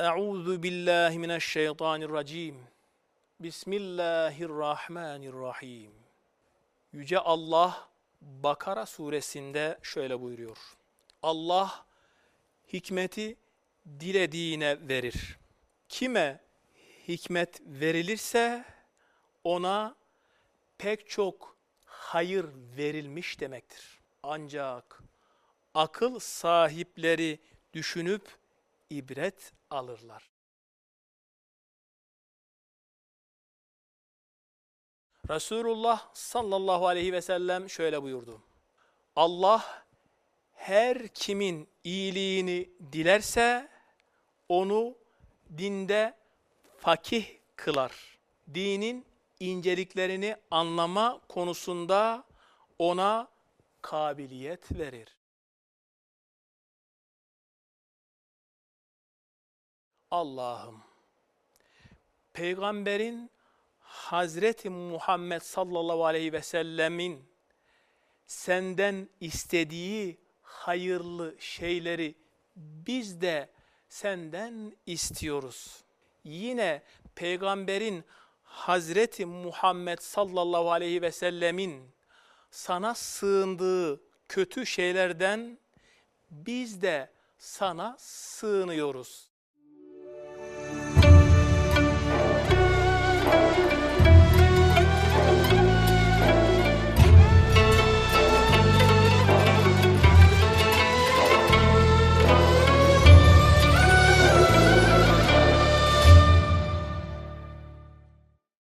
Euzu billahi mineşşeytanirracim. Bismillahirrahmanirrahim. Yüce Allah Bakara suresinde şöyle buyuruyor. Allah hikmeti dilediğine verir. Kime hikmet verilirse ona pek çok hayır verilmiş demektir. Ancak akıl sahipleri düşünüp ibret alırlar. Resulullah sallallahu aleyhi ve sellem şöyle buyurdu. Allah her kimin iyiliğini dilerse onu dinde fakih kılar. Dinin inceliklerini anlama konusunda ona kabiliyet verir. Allah'ım peygamberin Hazreti Muhammed sallallahu aleyhi ve sellemin senden istediği hayırlı şeyleri biz de senden istiyoruz. Yine peygamberin Hazreti Muhammed sallallahu aleyhi ve sellemin sana sığındığı kötü şeylerden biz de sana sığınıyoruz.